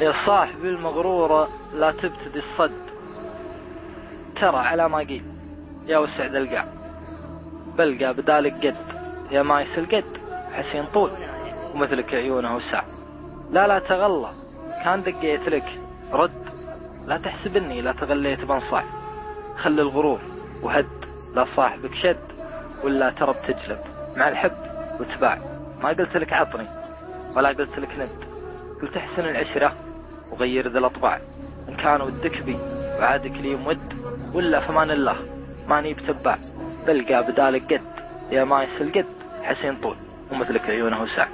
يا صاحبي المغرورة لا تبتدي الصد. ترى على ما قيل. يا وسعد القاع بلقى بدالك قد. يا مايس القد حسين طول. ومثلك عيونه وسع. لا لا تغلى. كان دقيت لك. رد. لا تحسب اني لا تغليت بنصاع خل الغرور وهد. لا صاحبك شد. ولا ترى بتجلب. مع الحب وتباع ما قلت لك عطني. ولا قلت لك ند. قلت احسن العشرة. وغير ذا الأطباع. إن كان ودك بي وعادك لي مود ولا فمان الله ماني بتباع بلقى بدالك قد يا مايس القد حسين طول ومثلك عيونه وسع